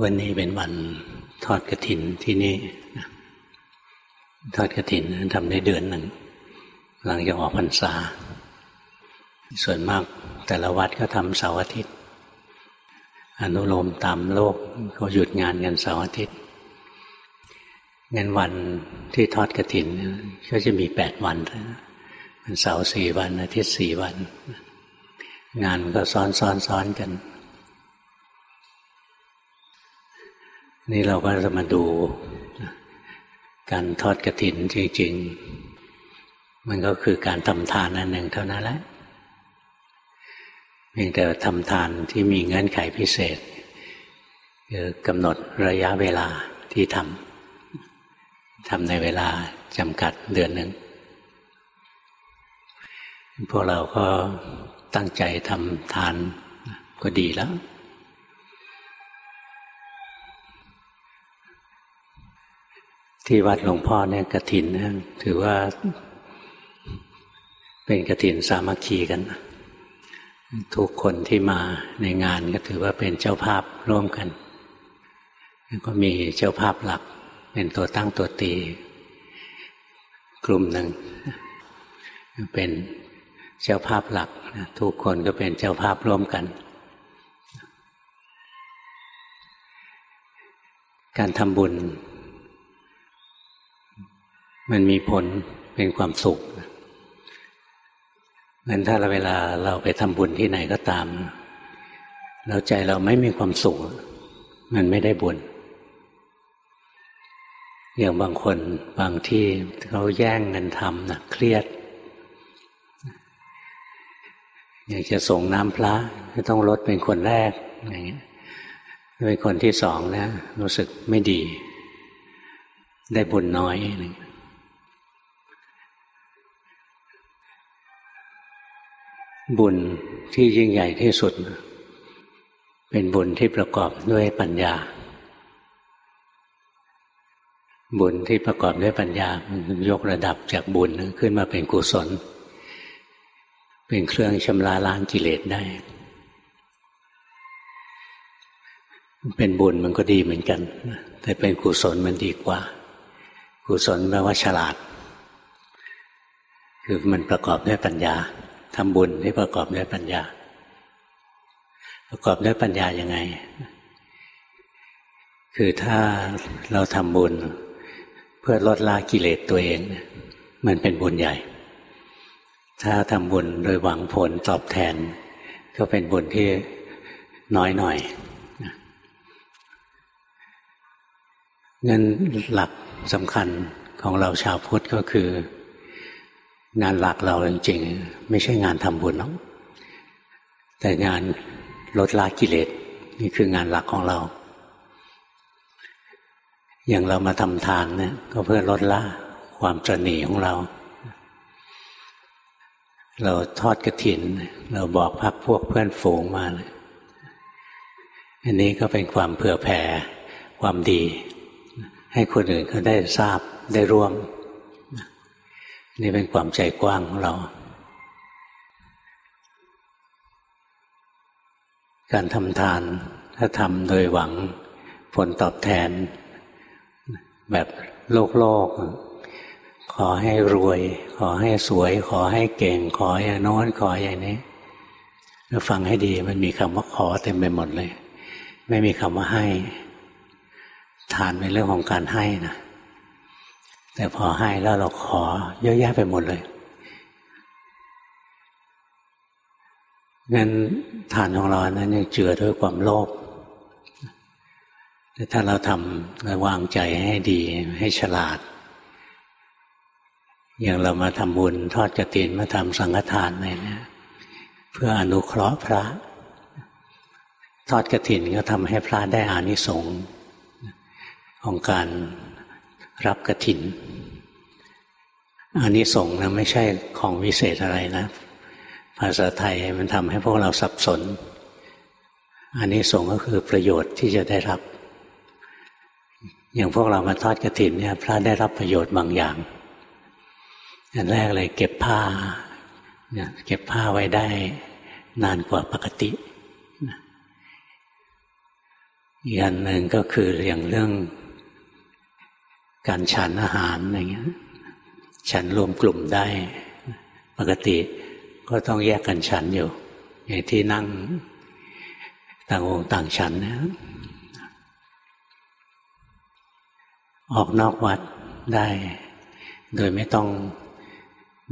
วันนี้เป็นวันทอดกระถินที่นี่ทอดกระถินทำได้เดือนหนึ่ง หลังจากออกพรรษา ส่วนมากแต่ละวัดก็ทำเสาร์อาทิตย์ อนุโลมตามโลกเขาหยุดงานกันเสาร์อาทิตย์เงั้นวันที่ทอดกระถินก็จะมีแปดวันมันเสาร์สี่วันอาทิตย์สี่วัน งานก็ซ้อนซ้อนซ้อนกัน นี่เราก็จะมาดูการทอดกระถินจริง ๆ มันก็คือการทำทานอันหนึ่งเท่านั้นแหละเพียงแต่ทำทานที่มีเงื่อนไขพิเศษคือกำหนดระยะเวลาที่ทำทำในเวลาจำกัดเดือนหนึ่งพวกเราก็ตั้งใจทำทานก็ดีแล้ว ที่วัดหลวงพ่อเนี่ยกระถินนะถือว่า เป็นกระถินสามัคคีกัน ทุกคนที่มาในงานก็ถือว่าเป็นเจ้าภาพร่วมกันก็มีเจ้าภาพหลัก เป็นตัวตั้งตัวตี กลุ่มหนึ่ง เป็นเจ้าภาพหลักทุกคนก็เป็นเจ้าภาพร่วมกัน การทำบุญ มันมีผลเป็นความสุขงั้นถ้าเราเวลาเราไปทำบุญที่ไหนก็ตาม เราใจเราไม่มีความสุข มันไม่ได้บุญ อย่างบางคนบางที่เขาแย่งเงินทำนะเครียด อยากจะส่งน้ำพระก็ต้องลดเป็นคนแรกอย่างเงี้ยเป็นคนที่สองนะ รู้สึกไม่ดี ได้บุญน้อยอะไรเงี้ย บุญที่ยิ่งใหญ่ที่สุด เป็นบุญที่ประกอบด้วยปัญญา บุญที่ประกอบด้วยปัญญายกระดับจากบุญขึ้นมาเป็นกุศล เป็นเครื่องชำระล้างกิเลสได้ เป็นบุญมันก็ดีเหมือนกัน แต่เป็นกุศลมันดีกว่า กุศลแปลว่าฉลาด คือมันประกอบด้วยปัญญา ทำบุญที่ประกอบด้วยปัญญา ประกอบด้วยปัญญายังไง คือถ้าเราทำบุญ เพื่อลดละกิเลสตัวเอง มันเป็นบุญใหญ่ ถ้าทำบุญโดยหวังผลตอบแทน ก็เป็นบุญที่น้อยหน่อยเงินหลักสำคัญของเราชาวพุทธก็คือ งานหลักเราจริงๆไม่ใช่งานทำบุญหรอกแต่งานลดละกิเลสนี่คืองานหลักของเรา อย่างเรามาทำทานเนี่ยก็เพื่อลดละความตรนีของเรา เราทอดกระถิน เราบอกพักพวกเพื่อนฝูงมาอันนี้ก็เป็นความเผื่อแผ่ความดี ให้คนอื่นเขาได้ทราบได้ร่วม นี่เป็นความใจกว้างของเรา การทำทาน ถ้าทำโดยหวังผลตอบแทน แบบโลกโลก ขอให้รวย ขอให้สวย ขอให้เก่ง ขออย่างโน้นขออย่างนี้ฟังให้ดีมันมีคำว่าขอเต็มไปหมดเลย ไม่มีคำว่าให้ ทานเป็นเรื่องของการให้นะ แต่พอให้แล้วเราขอ เยอะแยะไปหมดเลยงั้นฐานของเรานั้นยังเจือด้วยความโลภแต่ถ้าเราทำราวางใจให้ดีให้ฉลาด อย่างเรามาทำบุญทอดกระตินมาทำสังฆทานอะไรเนี่ย เพื่ออนุเคราะห์พระ ทอดกระถินก็ทำให้พระได้อานิสงส์ของการ รับกระถินอันนี้ส่งนะไม่ใช่ของวิเศษอะไรนะ ภาษาไทยมันทำให้พวกเราสับสน อันนี้ส่งก็คือประโยชน์ที่จะได้รับ อย่างพวกเรามาทอดกระถินเนี่ยพระได้รับประโยชน์บางอย่างอันแรกเลยเก็บผ้าเนี่ยเก็บผ้าไว้ได้นานกว่าปกติอีกอันหนึ่งก็คืออย่างเรื่อง การฉันอาหารอะไรเงี้ย ฉันรวมกลุ่มได้ ปกติก็ต้องแยกกันฉันอยู่อย่างที่นั่งต่างองค์ต่างฉันนะออกนอกวัดได้ โดยไม่ต้อง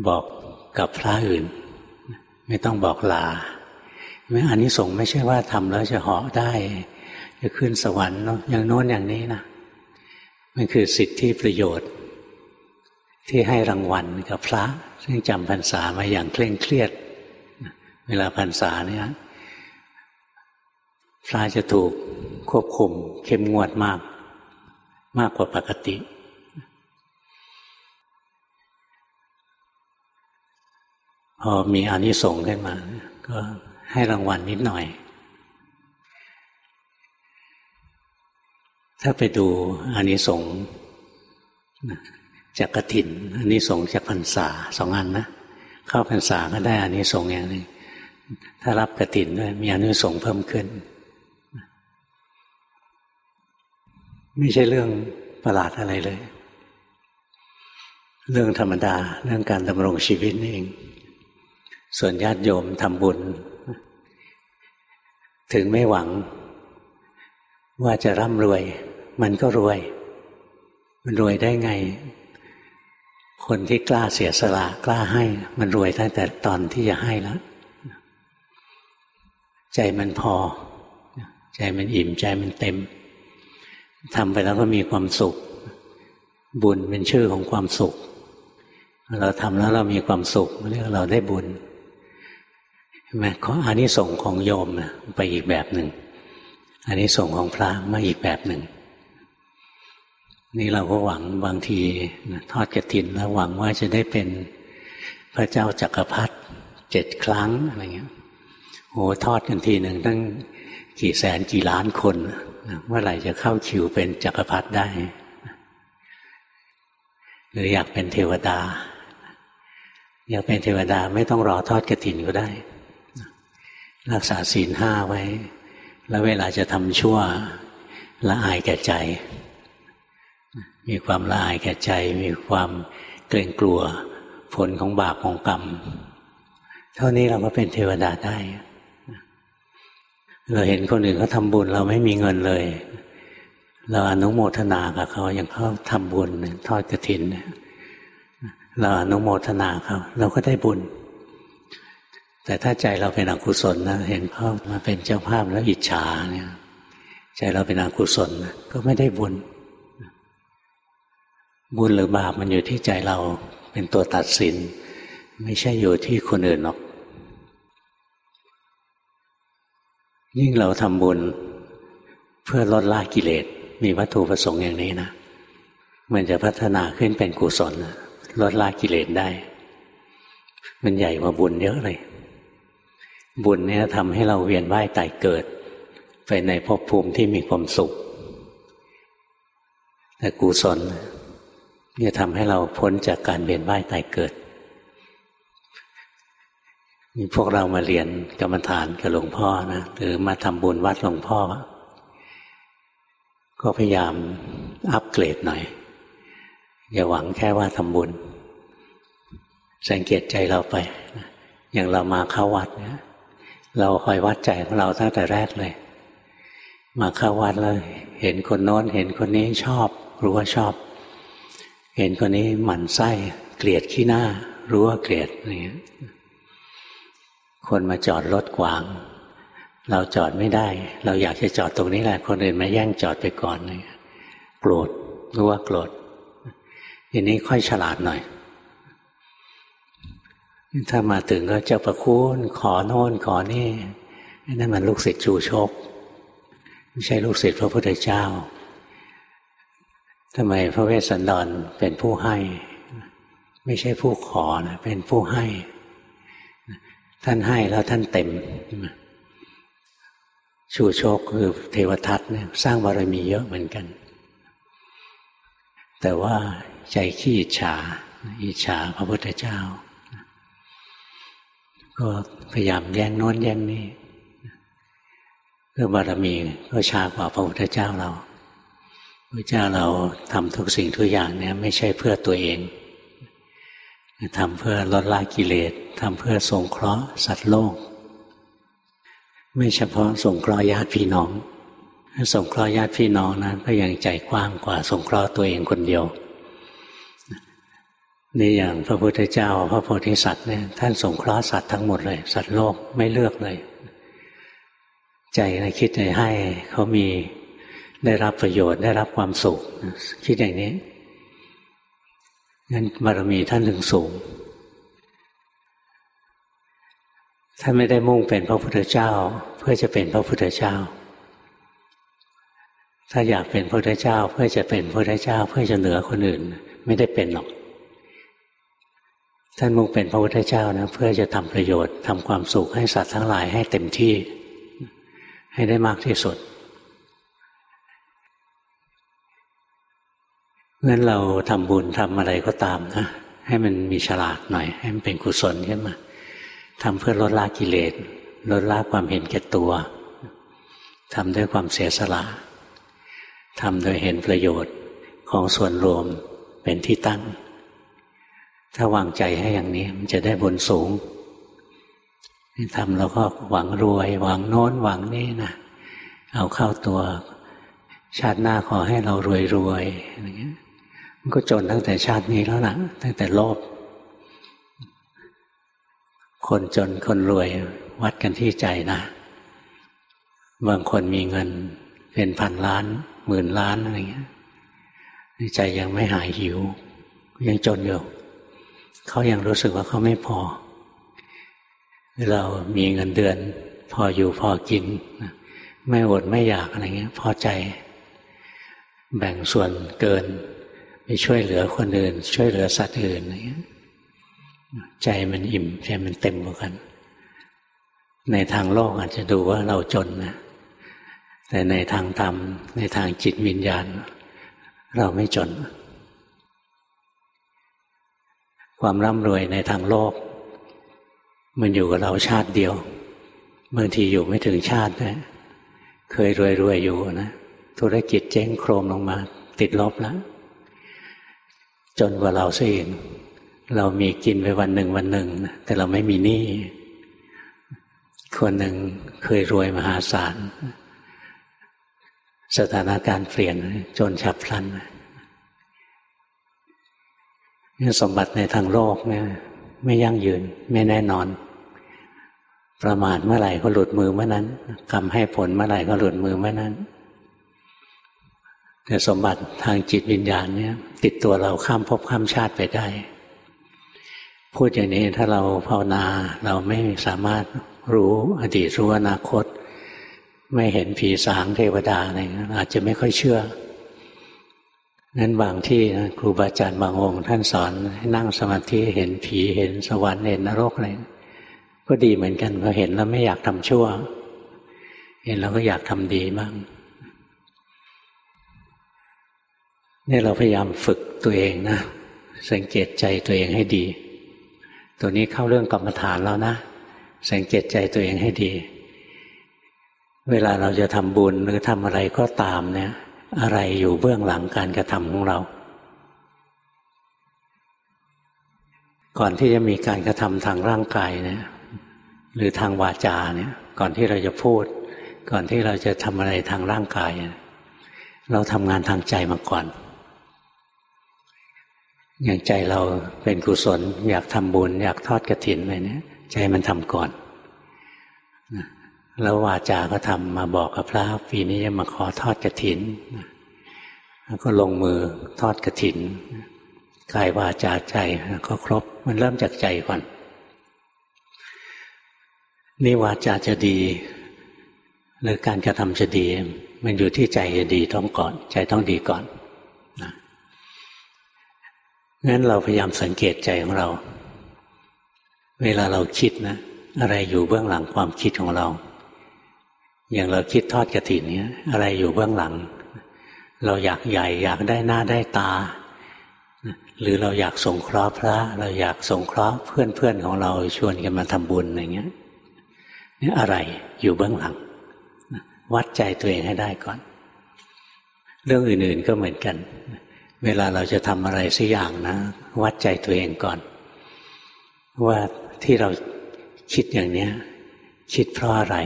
บอกกับพระอื่น ไม่ต้องบอกลาไม่อันนี้ส่งไม่ใช่ว่าทำแล้วจะเหาะได้ จะขึ้นสวรรค์เนาะอย่างโน้นอย่างนี้นะ มันคือสิทธิประโยชน์ ที่ให้รางวัลกับพระ ซึ่งจำพรรษามาอย่างเคร่งเครียด เวลาพรรษาเนี่ยพระจะถูกควบคุมเข้มงวดมาก มากกว่าปกติ พอมีอนิสงส์ขึ้นมา ก็ให้รางวัลนิดหน่อย ถ้าไปดูอานิสงส์จากกระถินอานิสงส์จากพรรษาสองอันนะเข้าพรรษาก็ได้อานิสงส์อย่างหนึ่งถ้ารับกระถินด้วยมีอานิสงส์เพิ่มขึ้น ไม่ใช่เรื่องประหลาดอะไรเลย เรื่องธรรมดาเรื่องการดำรงชีวิตนี่เอง ส่วนญาติโยมทำบุญ ถึงไม่หวังว่าจะร่ำรวย มันก็รวย มันรวยได้ไง คนที่กล้าเสียสละกล้าให้ มันรวยตั้งแต่ตอนที่จะให้แล้วใจมันพอ ใจมันอิ่มใจมันเต็มทำไปแล้วก็มีความสุข บุญเป็นชื่อของความสุข เราทำแล้วเรามีความสุขเรียกเราได้บุญใช่ไหมขออานิสงส์ของโยมนะไปอีกแบบหนึ่งอานิสงส์ของพระมาอีกแบบหนึ่ง นี่เราก็หวังบางทีทอดกระถินแล้วหวังว่าจะได้เป็นพระเจ้าจักรพรรดิเจ็ดครั้งอะไรเงี้ยโอ้ทอดกันทีหนึ่งตั้งกี่แสนกี่ล้านคนเมื่อไหร่จะเข้าคิวเป็นจักรพรรดิได้ หรืออยากเป็นเทวดา อยากเป็นเทวดาไม่ต้องรอทอดกระถินก็ได้ รักษาศีลห้าไว้ แล้วเวลาจะทำชั่วละอายแก่ใจ มีความละอายแก่ใจ มีความเกรงกลัวผลของบาปของกรรม เท่านี้เราก็เป็นเทวดาได้ เราเห็นคนอื่นเขาทาบุญเราไม่มีเงินเลย เราอนุโมทนากับเขาอย่างเขาทำบุญทอดกระถิน เราอนุโมทนาเขาเราก็ได้บุญ แต่ถ้าใจเราเป็นอกุศลนะเห็นเขามาเป็นเจ้าภาพแล้วอิจฉาเนี่ย ใจเราเป็นอกุศลก็ไม่ได้บุญ บุญหรือบาปมันอยู่ที่ใจเราเป็นตัวตัดสิน ไม่ใช่อยู่ที่คนอื่นหรอก ยิ่งเราทำบุญเพื่อลดละกิเลสมีวัตถุประสงค์อย่างนี้นะ มันจะพัฒนาขึ้นเป็นกุศลลดละกิเลสได้ มันใหญ่กว่าบุญเยอะเลย บุญเนี่ยทำให้เราเวียนว่ายตายเกิด ไปในภพภูมิที่มีความสุข แต่กุศล เนี่ยทำให้เราพ้นจากการเวียนว่ายตายเกิดมีพวกเรามาเรียนกรรมฐานกับหลวงพ่อนะหรือมาทำบุญวัดหลวงพ่อ ก็พยายามอัปเกรดหน่อย อย่าหวังแค่ว่าทำบุญ สังเกตใจเราไป อย่างเรามาเข้าวัดเนี่ยเราคอยวัดใจของเราตั้งแต่แรกเลย มาเข้าวัดแล้ว เห็นคนโน้นเห็นคนนี้ชอบ รู้ว่าชอบ เห็นคนนี้หมั่นไส้เกลียดขี้หน้า รู้ว่าเกลียดอะไรเงี้ยคนมาจอดรถขวาง เราจอดไม่ได้ เราอยากจะจอดตรงนี้แหละ คนอื่นมาแย่งจอดไปก่อนเลยโกรธรู้ว่าโกรธทีนี้ค่อยฉลาดหน่อย ถ้ามาถึงก็เจ้าประคุณขอโน่นขอนี่นั่นมันลูกศิษย์ชูชก ไม่ใช่ลูกศิษย์พระพุทธเจ้า ทำไมพระเวสสันดรเป็นผู้ให้ ไม่ใช่ผู้ขอนะเป็นผู้ให้ ท่านให้แล้วท่านเต็ม ชูโชคคือเทวทัตเนี่ยสร้างบารมีเยอะเหมือนกัน แต่ว่าใจขี้อิจฉา อิจฉาพระพุทธเจ้า ก็พยายามแย่งโน้นแย่งนี้ก็รื่อบารมีก็ช้ากว่าพระพุทธเจ้าเรา พระเจ้าเราทำทุกสิ่งทุกอย่างเนี่ยไม่ใช่เพื่อตัวเองทำเพื่อลดละกิเลสทำเพื่อสงเคราะห์สัตว์โลก ไม่เฉพาะสงเคราะห์ญาติพี่น้องถ้าสงเคราะห์ญาติพี่น้องนะก็ยังใจกว้างกว่าสงเคราะห์ตัวเองคนเดียวนี่อย่างพระพุทธเจ้า พระโพธิสัตว์เนี่ยท่านสงเคราะห์สัตว์ทั้งหมดเลย สัตว์โลกไม่เลือกเลย ใจนะคิดจให้เขามี ได้รับประโยชน์ได้รับความสุขคิดอย่างนี้งั้นบารมีท่านถึงสูงท่านไม่ได้มุ่งเป็นพระพุทธเจ้า เพื่อจะเป็นพระพุทธเจ้า ถ้าอยากเป็นพระพุทธเจ้า เพื่อจะเป็นพระพุทธเจ้า เพื่อจะเหนือคนอื่น ไม่ได้เป็นหรอก ท่านมุ่งเป็นพระพุทธเจ้านะเพื่อจะทำประโยชน์ทำความสุขให้สัตว์ทั้งหลายให้เต็มที่ ให้ได้มากที่สุด งั้นเราทำบุญทำอะไรก็ตามนะให้มันมีฉลาดหน่อย ให้มันเป็นกุศลขึ้นมาทำเพื่อลดละกิเลสลดละความเห็นแก่ตัวทำด้วยความเสียสละทำโดยเห็นประโยชน์ของส่วนรวมเป็นที่ตั้ง ถ้าวางใจให้อย่างนี้มันจะได้บุญสูงทำแล้วก็หวังรวย หวังโน้นหวังนี่นะเอาเข้าตัวชาติหน้าขอให้เรารวยรวยอะไรเงี้ย มันก็จนตั้งแต่ชาตินี้แล้วล่ะ ตั้งแต่โลภคนจนคนรวยวัดกันที่ใจนะ บางคนมีเงินเป็นพันล้าน หมื่นล้านอะไรเงี้ยใจยังไม่หายหิว ยังจนอยู่เขายังรู้สึกว่าเขาไม่พอ เรามีเงินเดือน พออยู่พอกิน ไม่อดไม่อยากอะไรเงี้ย พอใจ แบ่งส่วนเกิน ช่วยเหลือคนอื่น ช่วยเหลือสัตว์อื่นอะไรเงี้ยใจมันอิ่มใจมันเต็มกว่ากัน ในทางโลกอาจจะดูว่าเราจนนะแต่ในทางธรรม ในทางจิตวิญญาณ เราไม่จน ความร่ำรวยในทางโลก มันอยู่กับเราชาติเดียวบางทีอยู่ไม่ถึงชาตินะเคยรวยๆอยู่นะธุรกิจเจ๊งโครมลงมา ติดลบแล้ว จนกว่าเราซะเองเรามีกินไปวันหนึ่งวันหนึ่งแต่เราไม่มีหนี้คนหนึ่งเคยรวยมหาศาล สถานการณ์เปลี่ยนจนฉับพลันนี่สมบัติในทางโลกเนี่ยไม่ยั่งยืน ไม่แน่นอน ประมาทเมื่อไหร่ก็หลุดมือเมื่อนั้นกรรมให้ผลเมื่อไหร่ก็หลุดมือเมื่อนั้น สมบัติทางจิตวิญญาณเนี่ยติดตัวเราข้ามภพข้ามชาติไปได้ พูดอย่างนี้ถ้าเราภาวนาเราไม่สามารถรู้อดีตรู้อนาคต ไม่เห็นผีสางเทวดาอะไรอาจจะไม่ค่อยเชื่อนั้นบางที่ครูบาอาจารย์บางองค์ ท่านสอนให้นั่งสมาธิเห็นผีเห็นสวรรค์เห็นนรกอะไรก็ดีเหมือนกันพอเห็นแล้วไม่อยากทำชั่ว เห็นแล้วก็อยากทำดีบ้าง นี่เราพยายามฝึกตัวเองนะ สังเกตใจตัวเองให้ดี ตัวนี้เข้าเรื่องกรรมฐานแล้วนะ สังเกตใจตัวเองให้ดี เวลาเราจะทำบุญหรือทำอะไรก็ตามเนี่ย อะไรอยู่เบื้องหลังการกระทำของเรา ก่อนที่จะมีการกระทำทางร่างกายเนี่ย หรือทางวาจาเนี่ย ก่อนที่เราจะพูด ก่อนที่เราจะทำอะไรทางร่างกาย เราทำงานทางใจมาก่อน อย่างใจเราเป็นกุศล อยากทำบุญ อยากทอดกระถินอะไรเนี่ยใจมันทำก่อนแล้ววาจาก็ทำมาบอกกับพระปีนี้จะมาขอทอดกระถินแล้วก็ลงมือทอดกระถินกายวาจาใจก็ครบ มันเริ่มจากใจก่อนนี่วาจาจะดี หรือการกระทำจะดี มันอยู่ที่ใจจะดีต้องก่อน ใจต้องดีก่อน งั้นเราพยายามสังเกตใจของเรา เวลาเราคิดนะ อะไรอยู่เบื้องหลังความคิดของเรา อย่างเราคิดทอดกระถินเนี้ย อะไรอยู่เบื้องหลัง เราอยากใหญ่ อยากได้หน้าได้ตา หรือเราอยากสงเคราะห์พระ เราอยากสงเคราะห์เพื่อนเพื่อนของเราชวนกันมาทำบุญอะไรเงี้ยนี่อะไรอยู่เบื้องหลัง วัดใจตัวเองให้ได้ก่อน เรื่องอื่นๆก็เหมือนกัน เวลาเราจะทำอะไรสักอย่างนะ วัดใจตัวเองก่อน ว่าที่เราคิดอย่างนี้คิดเพราะอะไร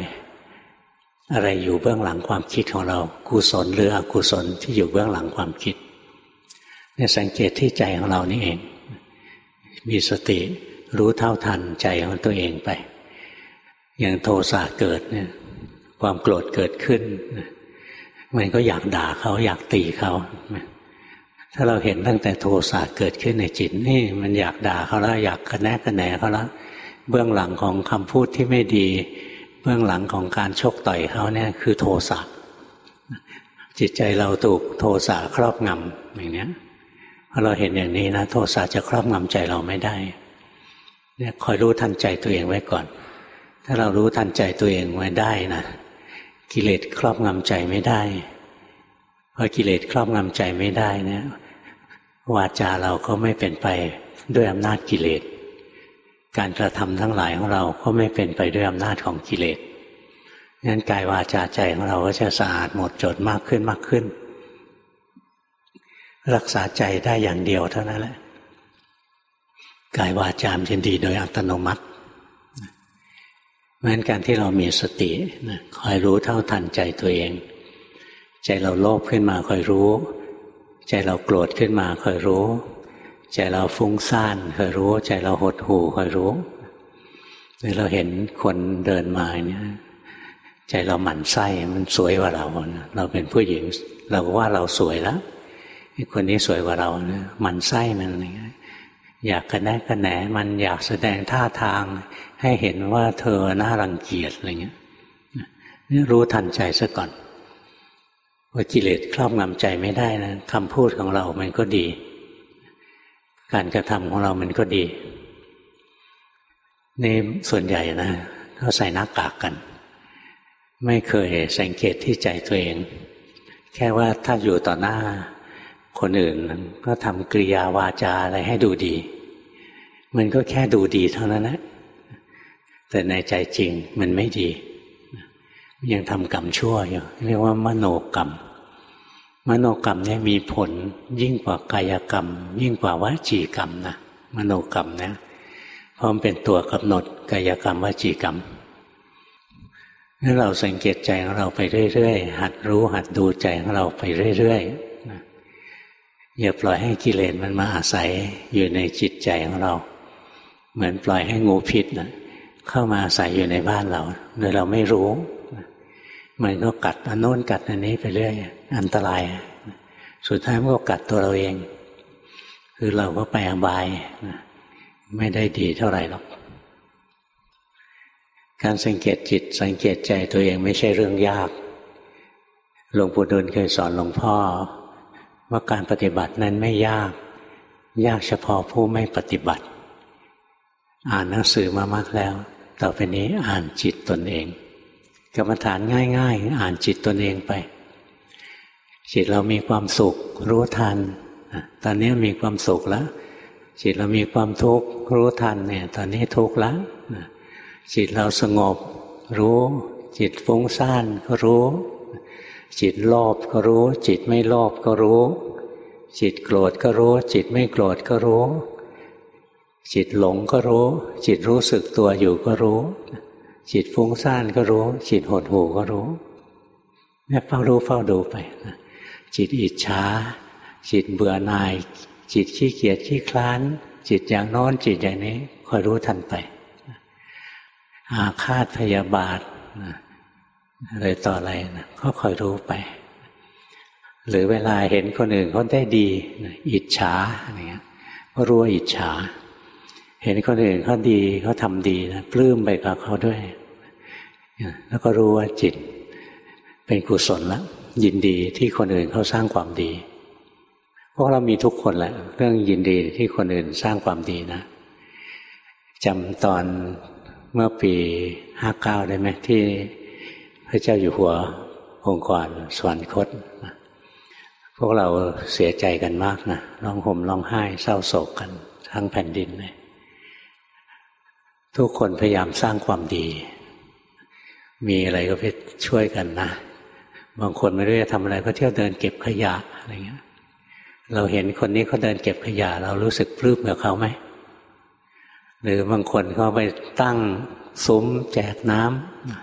อะไรอยู่เบื้องหลังความคิดของเรากุศลหรืออกุศลที่อยู่เบื้องหลังความคิดเนี่ยสังเกตที่ใจของเรานี่เอง มีสติรู้เท่าทันใจของตัวเองไป อย่างโทสะเกิดเนี่ย ความโกรธเกิดขึ้น มันก็อยากด่าเขาอยากตีเขา ถ้าเราเห็นตั้งแต่โทสะเกิดขึ้นในจิตนี่มันอยากด่าเขาแล้วอยากกระแนกกระแหนเขาแล้วเบื้องหลังของคำพูดที่ไม่ดี เบื้องหลังของการชกต่อยเขาเนี่ยคือโทสะจิตใจเราถูกโทสะครอบงำอย่างนี้พอเราเห็นอย่างนี้นะโทสะจะครอบงำใจเราไม่ได้เนี่ยคอยรู้ทันใจตัวเองไว้ก่อน ถ้าเรารู้ทันใจตัวเองไว้ได้นะกิเลสครอบงำใจไม่ได้พอกิเลสครอบงำใจไม่ได้เนี่ย วาจาเราก็ไม่เป็นไปด้วยอำนาจกิเลส การกระทำทั้งหลายของเราก็ไม่เป็นไปด้วยอำนาจของกิเลสงั้นกายวาจาใจของเราก็จะสะอาดหมดจดมากขึ้นมากขึ้น รักษาใจได้อย่างเดียวเท่านั้นแหละกายวาจามจะดีโดยอัตโนมัติเพราะฉะนั้นการที่เรามีสติคอยรู้เท่าทันใจตัวเอง ใจเราโลภขึ้นมาคอยรู้ ใจเราโกรธขึ้นมาคอยรู้ ใจเราฟุ้งซ่านคอยรู้ ใจเราหดหู่คอยรู้หรือเราเห็นคนเดินมาเนี่ยใจเราหมั่นไส้มันสวยกว่าเรา เราเป็นผู้หญิง เราก็ว่าเราสวยแล้วคนนี้สวยกว่าเรานะมันไส้มันอะไรเงี้ยอยากกระแนกกระแหนมันอยากแสดงท่าทาง ให้เห็นว่าเธอน่ารังเกียจอะไรเงี้ยนี่รู้ทันใจซะก่อน ว่ากิเลสครอบงำใจไม่ได้นะคำพูดของเรามันก็ดี การกระทำของเรามันก็ดีนี่ส่วนใหญ่นะเขาใส่หน้ากากกัน ไม่เคยสังเกตที่ใจตัวเอง แค่ว่าถ้าอยู่ต่อหน้าคนอื่น ก็ทำกริยาวาจาอะไรให้ดูดี มันก็แค่ดูดีเท่านั้นนะแต่ในใจจริงมันไม่ดี ยังทำกรรมชั่วอยู่ เรียกว่ามโนกรรม มโนกรรมเนี่ยมีผลยิ่งกว่ากายกรรม ยิ่งกว่าวจีกรรมนะมโนกรรมเนี่ยพร้อมเป็นตัวกำหนดกายกรรมวจีกรรมนั่นเราสังเกตใจของเราไปเรื่อยๆหัดรู้หัดดูใจของเราไปเรื่อยๆอย่าปล่อยให้กิเลสมันมาอาศัยอยู่ในจิตใจของเรา เหมือนปล่อยให้งูพิษนะเข้ามาอาศัยอยู่ในบ้านเราโดยเราไม่รู้ มันก็กัดอันโน้นกัดอันนี้ไปเรื่อย อันตราย สุดท้ายมันก็กัดตัวเราเอง คือเราก็ไปอบาย ไม่ได้ดีเท่าไหร่หรอก การสังเกตจิตสังเกตใจตัวเองไม่ใช่เรื่องยาก หลวงปู่ดูลเคยสอนหลวงพ่อ ว่าการปฏิบัตินั้นไม่ยาก ยากเฉพาะผู้ไม่ปฏิบัติ อ่านหนังสือมามากแล้ว ต่อไปนี้อ่านจิตตนเองกรรมฐานง่าย ๆ อ่านจิตตนเองไป จิตเรามีความสุข รู้ทัน ตอนนี้มีความสุขแล้วจิตเรามีความทุกข์รู้ทันเนี่ย ตอนนี้ทุกข์แล้วจิตเราสงบ รู้ จิตฟุ้งซ่านก็รู้ จิตโลภก็รู้ จิตไม่โลภก็รู้ จิตโกรธก็รู้ จิตไม่โกรธก็รู้ จิตหลงก็รู้ จิตรู้สึกตัวอยู่ก็รู้ จิตฟุ้งซ่านก็รู้ จิตหดหูก็รู้เนี่ยเฝ้ารู้เฝ้าดูไป จิตอิจฉาจิตเบื่อหน่าย จิตขี้เกียจขี้คลาน จิตอย่างโน้นจิตอย่างนี้คอยรู้ทันไป อาฆาตพยาบาทอะไรต่ออะไรนะก็คอยรู้ไป หรือเวลาเห็นคนอื่นเขาได้ดีอิจฉาอะไรเงี้ยก็รู้ว่าอิจฉา เห็นคนอื่นเขาดีเขาทำดีนะปลื้มไปกับเขาด้วย แล้วก็รู้ว่าจิตเป็นกุศลแล้ว ยินดีที่คนอื่นเขาสร้างความดี พวกเรามีทุกคนแหละ เรื่องยินดีที่คนอื่นสร้างความดีนะจำตอนเมื่อปีห้าเก้าได้ไหมที่พระเจ้าอยู่หัวองค์กรสวรรคตพวกเราเสียใจกันมากนะร้องห่มร้องไห้เศร้าโศกกัน ทั้งแผ่นดินเลยทุกคนพยายามสร้างความดี มีอะไรก็ไปช่วยกันนะ บางคนไม่รู้จะทำอะไรก็เที่ยวเดินเก็บขยะอะไรเงี้ย เราเห็นคนนี้เขาเดินเก็บขยะ เรารู้สึกปลื้มกับเขาไหมหรือบางคนเขาไปตั้งซุ้มแจกน้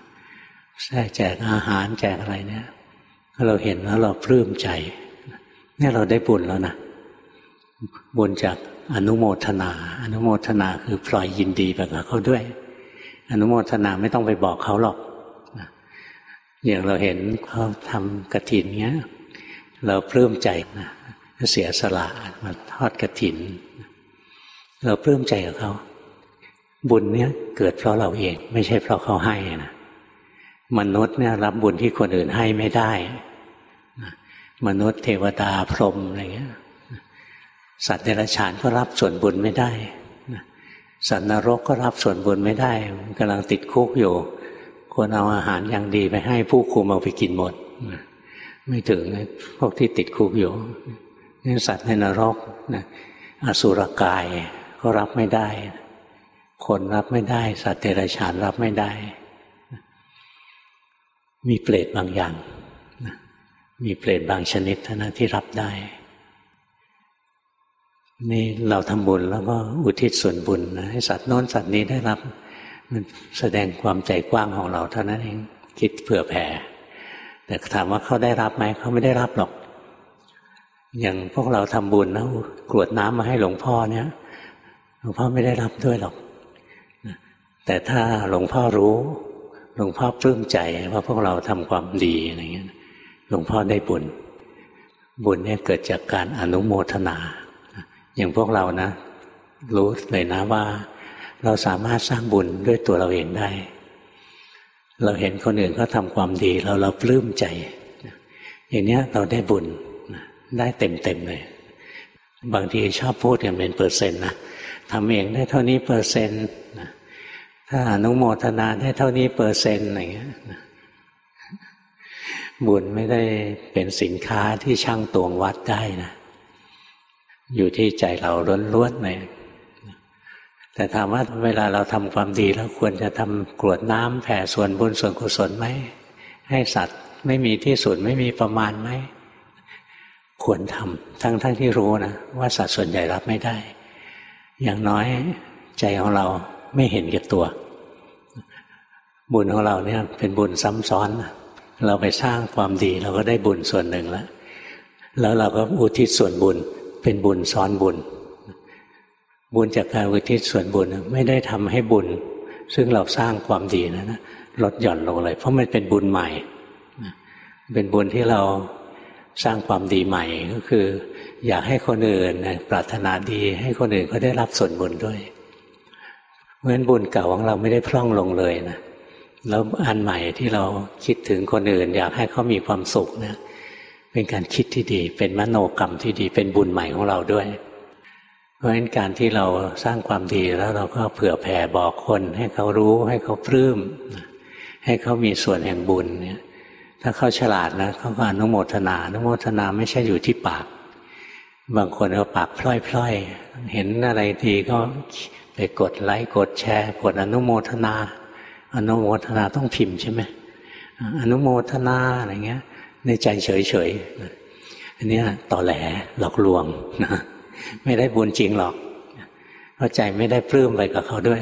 ำแจกอาหารแจกอะไรเนี่ยเราเห็นแล้วเราปลื้มใจนี่เราได้บุญแล้วนะบุญจากอนุโมทนา อนุโมทนาคือพลอยยินดีไปกับเขาด้วย อนุโมทนาไม่ต้องไปบอกเขาหรอก อย่างเราเห็นเขาทำกระถินเงี้ย เราปลื้มใจนะเสียสละมาทอดกระถิน เราปลื้มใจกับเขา บุญเนี้ยเกิดเพราะเราเอง ไม่ใช่เพราะเขาให้นะมนุษย์เนี่ยรับบุญที่คนอื่นให้ไม่ได้มนุษย์เทวดาพรหมอะไรเงี้ยสัตว์เดรัจฉานก็รับส่วนบุญไม่ได้สัตว์นรกก็รับส่วนบุญไม่ได้กำลังติดคุกอยู่ ควรเอาอาหารอย่างดีไปให้ผู้คุมเอาไปกินหมด ไม่ถึงพวกที่ติดคุกอยู่นี่สัตว์ในนรกนะอสุรกายก็รับไม่ได้ คนรับไม่ได้ สัตว์เดรัจฉานรับไม่ได้ มีเปรตบางอย่าง มีเปรตบางชนิดเท่านั้นที่รับได้ นี่เราทำบุญแล้วก็อุทิศส่วนบุญนะให้สัตว์โน้นสัตว์นี้ได้รับ มันแสดงความใจกว้างของเราเท่านั้นเองคิดเผื่อแผ่ แต่ถามว่าเขาได้รับไหมเขาไม่ได้รับหรอก อย่างพวกเราทำบุญนะกรวดน้ำมาให้หลวงพ่อเนี่ยหลวงพ่อไม่ได้รับด้วยหรอกแต่ถ้าหลวงพ่อรู้หลวงพ่อปลื้มใจว่าพวกเราทำความดีอะไรเงี้ยหลวงพ่อได้บุญ บุญเนี่ยเกิดจากการอนุโมทนา อย่างพวกเรานะ รู้เลยนะว่า เราสามารถสร้างบุญด้วยตัวเราเองได้ เราเห็นคนอื่นเขาทำความดีเราเราปลื้มใจ อย่างนี้เราได้บุญได้เต็มเต็มเลย บางทีชอบพูดกันเป็นเปอร์เซ็นต์นะทำเองได้เท่านี้เปอร์เซ็นต์ถ้าอนุโมทนาได้เท่านี้เปอร์เซ็นต์อะไรเงี้ยบุญไม่ได้เป็นสินค้าที่ช่างตวงวัดได้นะ อยู่ที่ใจเราล้วนๆเลย แต่ถามว่าเวลาเราทำความดีแล้วควรจะทำกรวดน้ำแผ่ส่วนบุญส่วนกุศลไหมให้สัตว์ไม่มีที่สุดไม่มีประมาณไหมควรทำทั้งทั้งที่รู้นะว่าสัตว์ส่วนใหญ่รับไม่ได้ อย่างน้อยใจของเราไม่เห็นแก่ตัว บุญของเราเนี่ยเป็นบุญซ้ำซ้อน เราไปสร้างความดีเราก็ได้บุญส่วนหนึ่งแล้วแล้วเราก็อุทิศส่วนบุญเป็นบุญซ้อนบุญ บุญจากการอุทิศส่วนบุญไม่ได้ทำให้บุญ ซึ่งเราสร้างความดีนะนลดหย่อนลงเลย เพราะมันเป็นบุญใหม่ เป็นบุญที่เราสร้างความดีใหม่ก็คือ อยากให้คนอื่นปรารถนาดีให้คนอื่นเขาได้รับส่วนบุญด้วยเพราะฉะนั้นบุญเก่าของเราไม่ได้พร่องลงเลยนะแล้วอันใหม่ที่เราคิดถึงคนอื่น อยากให้เขามีความสุขเนะเป็นการคิดที่ดี เป็นมโนกรรมที่ดี เป็นบุญใหม่ของเราด้วย เพราะฉะนั้นการที่เราสร้างความดีแล้วเราก็เผื่อแผ่บอกคน ให้เขารู้ให้เขาปลื้มให้เขามีส่วนแห่งบุญเนี่ย ถ้าเขาฉลาดนะเขาก็อนุโมทนาอนุโมทนาไม่ใช่อยู่ที่ปาก บางคนเอาปากพล่อยๆ เห็นอะไรดีก็ไปกดไลค์กดแชร์กดอนุโมทนา อนุโมทนาต้องพิมพ์ใช่ไหมอนุโมทนาอะไรเงี้ย ในใจเฉยๆอันนี้ต่อแหลหลอกลวงนะ ไม่ได้บุญจริงหรอกเพราะใจไม่ได้ปลื้มไปกับเขาด้วย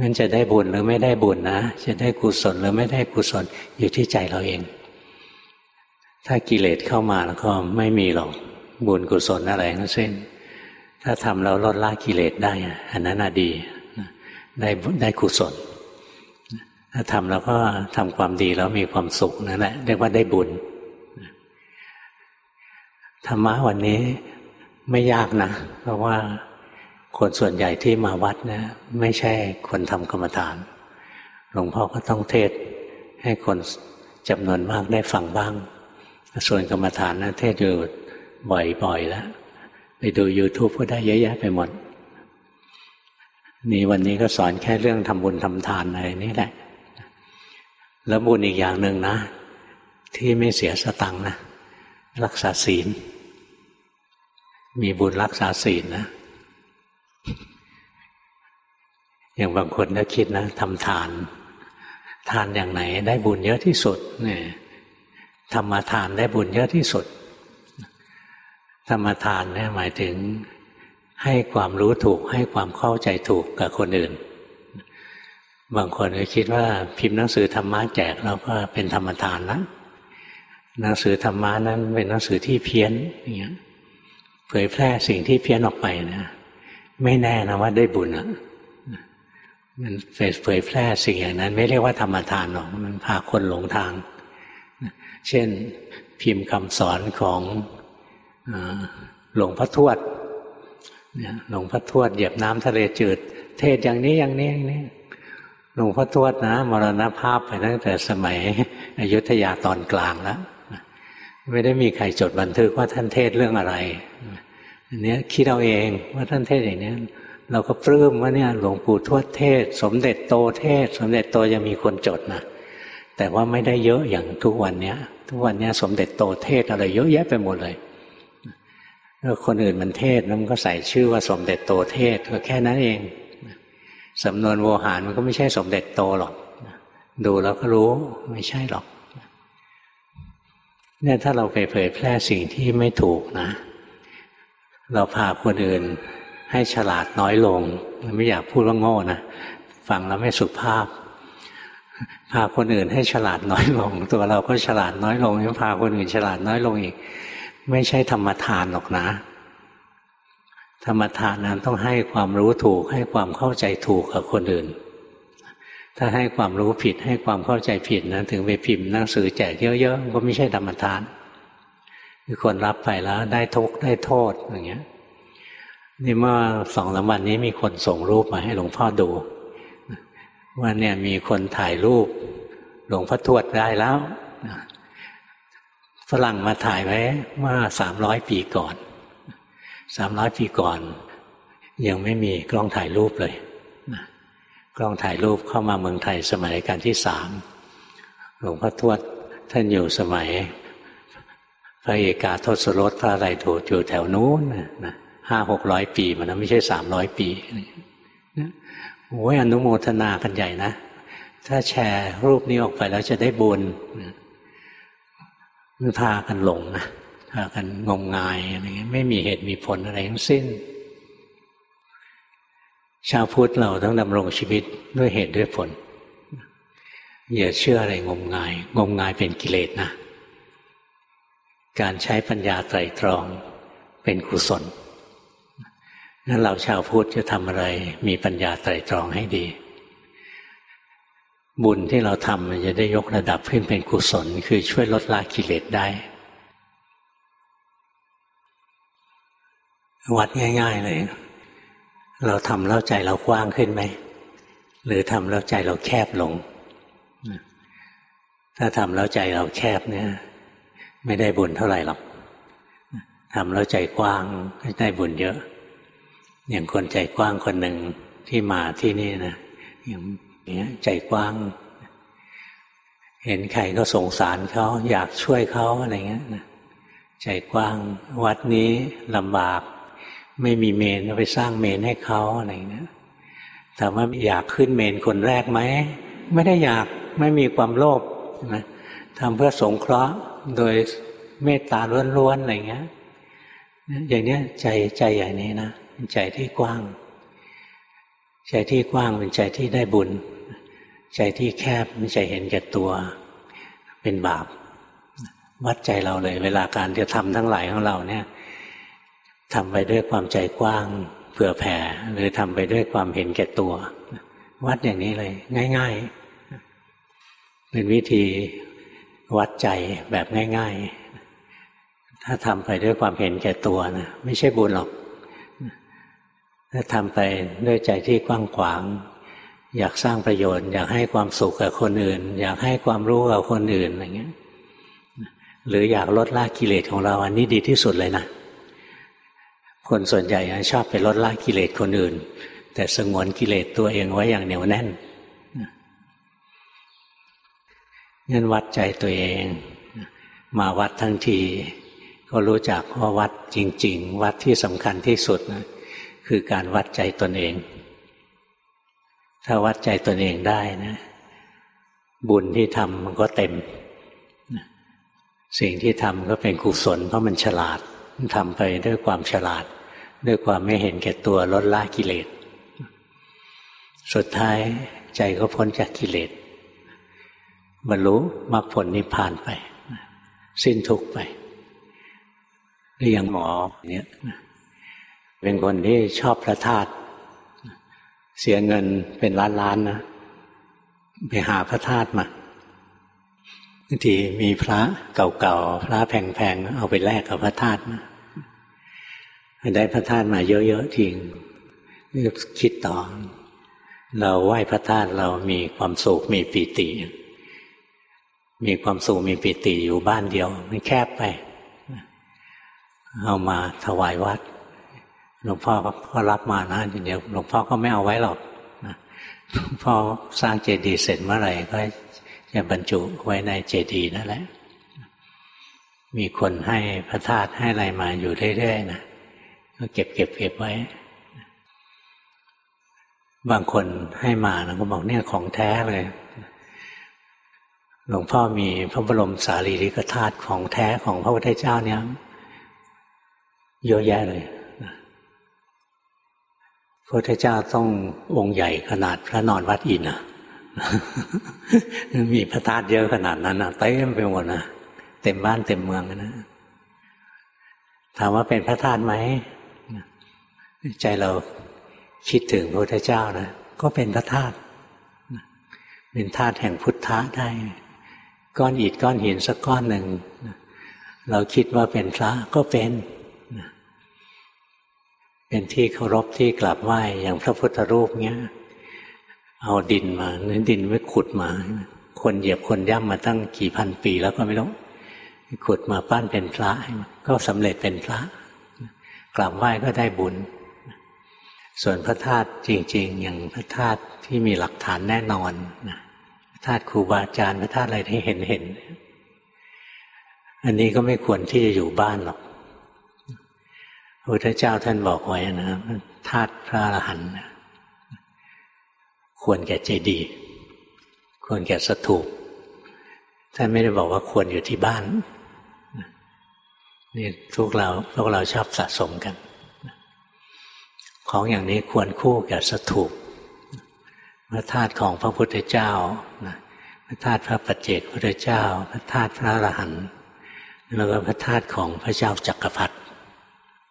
นั่นจะได้บุญหรือไม่ได้บุญนะ จะได้กุศลหรือไม่ได้กุศลอยู่ที่ใจเราเอง ถ้ากิเลสเข้ามาแล้วก็ไม่มีหรอกบุญกุศลอะไรทั้งสิ้น ถ้าทำแล้วลดละกิเลสได้อันนั้นดีได้ได้กุศล ถ้าทำแล้วก็ทำความดีแล้วมีความสุขนั่นแหละเรียกว่าได้บุญธรรมะวันนี้ ไม่ยากนะ เพราะว่าคนส่วนใหญ่ที่มาวัดเนะ ไม่ใช่คนทำกรรมฐาน หลวงพ่อก็ต้องเทศให้คนจำนวนมากได้ฟังบ้าง ส่วนกรรมฐานนะเทศอยู่บ่อยๆแล้ว ไปดู YouTube ก็ได้เยอะแยะไปหมด นี่วันนี้ก็สอนแค่เรื่องทำบุญทำทานอะไรนี่แหละ แล้วบุญอีกอย่างหนึ่งนะ ที่ไม่เสียสตังนะ รักษาศีล มีบุญรักษาศีลนะอย่างบางคนก็คิดนะทำทาน ทานอย่างไหน ได้บุญเยอะที่สุดเนี่ยธรรมทานได้บุญเยอะที่สุด ธรรมทานเนี่ยหมายถึงให้ความรู้ถูกให้ความเข้าใจถูกกับคนอื่น บางคนก็คิดว่าพิมพ์หนังสือธรรมะแจกแล้วก็เป็นธรรมทานนะหนังสือธรรมะนั้นเป็นหนังสือที่เพี้ยนอย่างเงี้ย เผยแพร่สิ่งที่เพี้ยนออกไปนะ ไม่แน่นะว่าได้บุญอะมันเผยแพร่สิ่งอย่างนั้น ไม่เรียกว่าธรรมทานหรอกมันพาคนหลงทาง เช่นพิมพ์คำสอนของหลวงพ่อทวดหลวงพ่อทวดเหยียบน้ำทะเลจืด เทศอย่างนี้อย่างนี้อย่างนี้หลวงพ่อทวดนะ มรณภาพไปตั้งแต่สมัยอยุธยาตอนกลางแล้ว ไม่ได้มีใครจดบันทึกว่าท่านเทศเรื่องอะไรอันนี้คิดเอาเองว่าท่านเทศอย่างนี้เราก็ปลื้มว่าเนี่ยหลวงปู่ทวดเทศ สมเด็จโตเทศ สมเด็จโตยังมีคนจดนะแต่ว่าไม่ได้เยอะอย่างทุกวันเนี้ย ทุกวันเนี้ย สมเด็จโตเทศอะไรเยอะแยะไปหมดเลยแล้วคนอื่นมันเทศแล้วมันก็ใส่ชื่อว่าสมเด็จโตเทศก็แค่นั้นเองสำนวนโวหารมันก็ไม่ใช่สมเด็จโตหรอกดูแล้วก็รู้ไม่ใช่หรอก เนี่ยถ้าเราไปเผยแพร่สิ่งที่ไม่ถูกนะ เราพาคนอื่นให้ฉลาดน้อยลง ไม่อยากพูดว่าโง่นะฟังแล้วไม่สุภาพ พาคนอื่นให้ฉลาดน้อยลง ตัวเราก็ฉลาดน้อยลงยังพาคนอื่นฉลาดน้อยลงอีก ไม่ใช่ธรรมทานหรอกนะ ธรรมทานนั้นต้องให้ความรู้ถูก ให้ความเข้าใจถูกกับคนอื่น ถ้าให้ความรู้ผิดให้ความเข้าใจผิดนะถึงไปพิมพ์หนังสือแจกเยอะๆก็ไม่ใช่ธรรมทานคือคนรับไปแล้วได้ทุกข์ได้โทษอย่างเงี้ยนี่เมื่อสองสาวันนี้มีคนส่งรูปมาให้หลวงพ่อดูว่าเนี่ยมีคนถ่ายรูป หลวงพ่อทวดได้แล้วฝรั่งมาถ่ายไว้เมื่อสามร้อยปีก่อนสามร้อยปีก่อน ยังไม่มีกล้องถ่ายรูปเลย กล้องถ่ายรูปเข้ามาเมืองไทยสมัยการที่สามหลวงพ่อทวดท่านอยู่สมัย พระเอกาทศรถพระอะไรถูอยู่แถวนู้นนะห้าหกร้อยปีมันนะไม่ใช่สามร้อยปีโอ้ยอนุโมทนากันใหญ่นะ ถ้าแชร์รูปนี้ออกไปแล้วจะได้บุญมันพากันหลงนะพากันงมงายอะไรเงี้ยไม่มีเหตุมีผลอะไรทั้งสิ้น ชาวพุทธเราต้องดำรงชีวิตด้วยเหตุด้วยผล อย่าเชื่ออะไรงมงาย งมงายเป็นกิเลสนะ การใช้ปัญญาไตรตรองเป็นกุศลนั้นเราชาวพุทธจะทำอะไรมีปัญญาไตรตรองให้ดี บุญที่เราทำมันจะได้ยกระดับขึ้นเป็นกุศล คือช่วยลดละกิเลสได้ วัดง่าย ๆ เลย เราทำแล้วใจเรากว้างขึ้นไหม หรือทำแล้วใจเราแคบลง ถ้าทำแล้วใจเราแคบเนี่ย ไม่ได้บุญเท่าไหร่หรอกทำแล้วใจกว้างได้บุญเยอะ อย่างคนใจกว้างคนหนึ่งที่มาที่นี่นะอย่างเงี้ยใจกว้าง เห็นใครก็สงสารเขาอยากช่วยเขาอะไรเงี้ยใจกว้าง วัดนี้ลำบาก ไม่มีเมนไปสร้างเมนให้เขาอะไรเงี้ยถามว่าอยากขึ้นเมนคนแรกไหมไม่ได้อยากไม่มีความโลภนะทำเพื่อสงเคราะห์โดยเมตตาล้วนๆอะไรเงี้ยอย่างเนี้ยใจใจอย่างนี้นะเป็นใจที่กว้าง ใจที่กว้างเป็นใจที่ได้บุญ ใจที่แคบเป็นใจเห็นแก่ตัว เป็นบาป วัดใจเราเลย เวลาการจะทำทั้งหลายของเราเนี่ย ทำไปด้วยความใจกว้างเผื่อแผ่ หรือทำไปด้วยความเห็นแก่ตัว วัดอย่างนี้เลย ง่าย ๆ เป็นวิธีวัดใจแบบง่าย ๆ ถ้าทำไปด้วยความเห็นแก่ตัวนะไม่ใช่บุญหรอก ถ้าทำไปด้วยใจที่กว้างขวาง อยากสร้างประโยชน์ อยากให้ความสุขกับคนอื่น อยากให้ความรู้กับคนอื่นอะไรเงี้ยหรืออยากลดละกิเลสของเราอันนี้ดีที่สุดเลยนะ คนส่วนใหญ่ชอบไปลดละกิเลสคนอื่น แต่สงวนกิเลสตัวเองไว้อย่างเหนียวแน่นงั้นวัดใจตัวเอง มาวัดทั้งที ก็รู้จักว่าวัดจริง ๆ วัดที่สำคัญที่สุดนะคือการวัดใจตนเอง ถ้าวัดใจตนเองได้นะ บุญที่ทำมันก็เต็ม สิ่งที่ทำก็เป็นกุศลเพราะมันฉลาด ทำไปด้วยความฉลาด ด้วยความไม่เห็นแก่ตัวลดละกิเลส สุดท้ายใจก็พ้นจากกิเลสบรรลุมรรคผลนิพพานไป สิ้นทุกไปหรืออย่างหมอเนี่ยเป็นคนที่ชอบพระธาตุเสียเงินเป็นล้านล้านนะไปหาพระธาตุมา บางทีมีพระเก่าๆ พระแพงๆ เอาไปแลกกับพระธาตุได้พระธาตุมาเยอะๆทิ้งคิดต่อ เราไหว้พระธาตุเรามีความสุขมีปีติ มีความสุขมีปีติอยู่บ้านเดียว มันแคบไป เอามาถวายวัด หลวงพ่อก็รับมานะเดี๋ยวหลวงพ่อก็ไม่เอาไว้หรอกหลวงพ่อสร้างเจดีย์เสร็จเมื่อไหร่ก็ จะบรรจุไว้ในเจดีย์นั่นแหละ มีคนให้พระธาตุให้อะไรมาอยู่เรื่อยๆนะก็เก็บเก็บเก็บไว้ บางคนให้มานะก็บอกเนี่ยของแท้เลยหลวงพ่อมีพระบรมสารีริกธาตุของแท้ของพระพุทธเจ้าเนี่ยเยอะแยะเลยพระพุทธเจ้าต้ององค์ใหญ่ขนาดพระนอนวัดอินนะ มีพระธาตุเยอะขนาดนั้นนะเต็มไปหมดนะเต็มบ้านเต็มเมืองนะถามว่าเป็นพระธาตุไหมใจเราคิดถึงพระพุทธเจ้านะก็เป็นพระธาตุเป็นธาตุแห่งพุทธะได้ ก้อนอิฐก้อนหินสักก้อนหนึ่งเราคิดว่าเป็นพระก็เป็น เป็นที่เคารพที่กราบไหว้อย่างพระพุทธรูปเงี้ย เอาดินมาเนื้อดินไว้ขุดมา คนเหยียบคนย่ำมาตั้งกี่พันปีแล้วก็ไม่รู้ขุดมาปั้นเป็นพระก็สำเร็จเป็นพระกราบไหว้ก็ได้บุญ ส่วนพระธาตุจริง ๆ อย่างพระธาตุที่มีหลักฐานแน่นอนนะพระธาตุครูบาอาจารย์พระธาตุอะไรที่เห็นเห็นอันนี้ก็ไม่ควรที่จะอยู่บ้านหรอกพระพุทธเจ้าท่านบอกไว้นะธาตุพระอรหันต์ ควรแก่ใจดีควรแก่สถูปท่านไม่ได้บอกว่าควรอยู่ที่บ้านนี่ทุกเราพวกเราชอบสะสมกัน ของอย่างนี้ควรคู่แก่สถูปพระธาตุของพระพุทธเจ้าพระธาตุพระปัจเจกพุทธเจ้า พระธาตุพระอรหันต์แล้วก็พระธาตุของพระเจ้าจักรพรรดิ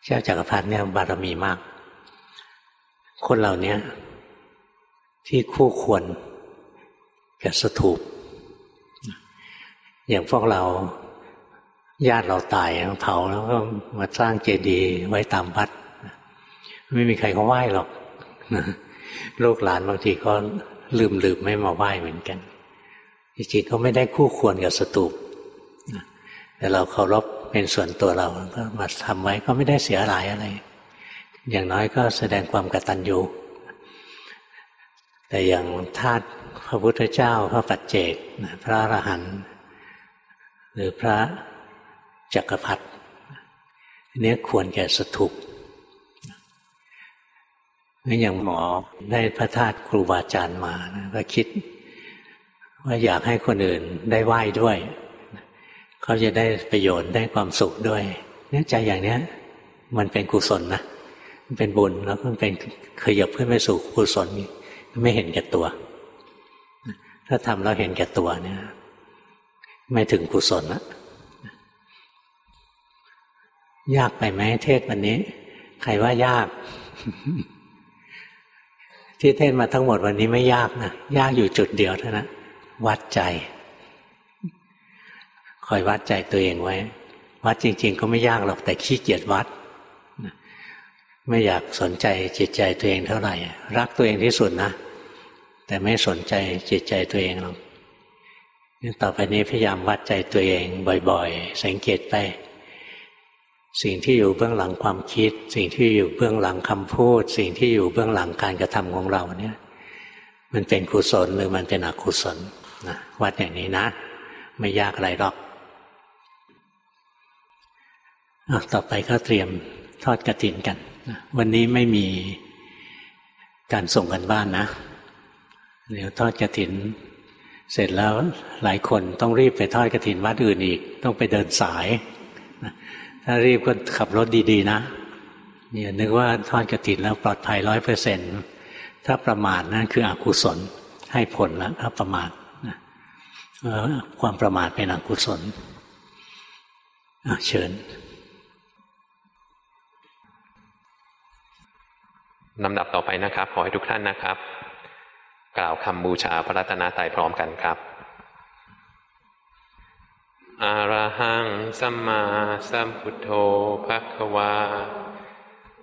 เจ้าจักรพรรดิเนี่ยบารมีมาก คนเหล่านี้ ที่คู่ควรกับสถูป อย่างพวกเราญาติเราตายเผาแล้วก็มาสร้างเจดีย์ไว้ตามวัด ไม่มีใครเขาไหว้หรอกลูกหลานบางทีก็ลืมลืมไม่มาไหว้เหมือนกันจริงๆเขาไม่ได้คู่ควรกับสถูปแต่เราเคารพเป็นส่วนตัวเราก็มาทำไว้ก็ไม่ได้เสียหายอะไร อย่างน้อยก็แสดงความกตัญญู แต่อย่างธาตุพระพุทธเจ้า พระปัจเจกพระอรหันต์หรือพระจักรพรรดินี้ควรแก่สถูปนี่อย่างหมอได้พระธาตุครูบาอาจารย์มานะก็คิด ว่าอยากให้คนอื่นได้ไหว้ด้วย เขาจะได้ประโยชน์ได้ความสุขด้วยเนี่ยใจอย่างเนี้ย มันเป็นกุศลนะมันเป็นบุญแล้วมันเป็นเคยหยับขึ้นไปสู่กุศล ไม่เห็นแก่ตัว ถ้าทำแล้วเห็นแก่ตัวเนี่ย ไม่ถึงกุศลละยากไปไหมเทศวันนี้ ใครว่ายาก ที่เทศมาทั้งหมดวันนี้ไม่ยากนะยากอยู่จุดเดียวเท่านั้นวัดใจ คอยวัดใจตัวเองไว้ วัดจริง ๆ ก็ไม่ยากหรอกแต่ขี้เกียจวัด ไม่อยากสนใจจิตใจตัวเองเท่าไหร่ รักตัวเองที่สุดนะ แต่ไม่สนใจจิตใจตัวเองหรอกต่อไปนี้พยายามวัดใจตัวเองบ่อย ๆ สังเกตไป สิ่งที่อยู่เบื้องหลังความคิด สิ่งที่อยู่เบื้องหลังคำพูด สิ่งที่อยู่เบื้องหลังการกระทำของเราเนี่ย มันเป็นกุศลหรือมันเป็นอกุศลนะวัดอย่างนี้นะ ไม่ยากอะไรหรอกต่อไปก็เตรียมทอดกระถินกัน วันนี้ไม่มีการส่งกันบ้านนะ เดี๋ยวทอดกระถิน เสร็จแล้วหลายคนต้องรีบไปทอดกระถินวัดอื่นอีก ต้องไปเดินสาย ถ้ารีบก็ขับรถดี ๆ นะอย่านึกว่าทอดกระถินแล้วปลอดภัยร้อยเปอร์เซ็นต์ถ้าประมาทนั่นคืออกุศลให้ผลแล้วถ้าประมาทความประมาทเป็นอกุศลเชิญ ลำดับต่อไปนะครับ ขอให้ทุกท่านนะครับ กล่าวคำบูชาพระรัตนตรัยพร้อมกันครับอาระหังสัมมาสัมพุทโธภควา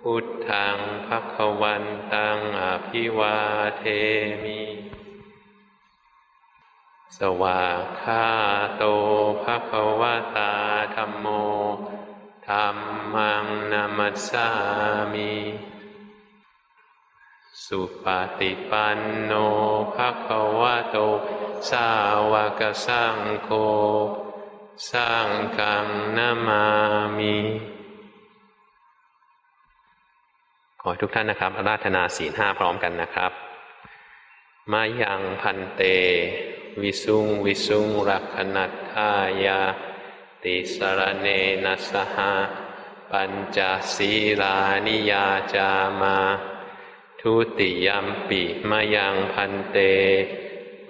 พุทธังภควันตังอภิวาเทมิ สวาคาโตภควตาธรรมโมธรรมังนามัสสามิ สุปฏิปันโนภะคะวะโต สาวกสังโฆสังฆังนามามิขอทุกท่านนะครับราธนาศีลห้าพร้อมกันนะครับ มายังพันเต วิสุงวิสุงรักขณัตทายา ติสรเนนัสหะปัญจศีลานิยาจามา ทุติยมปิมายังพันเต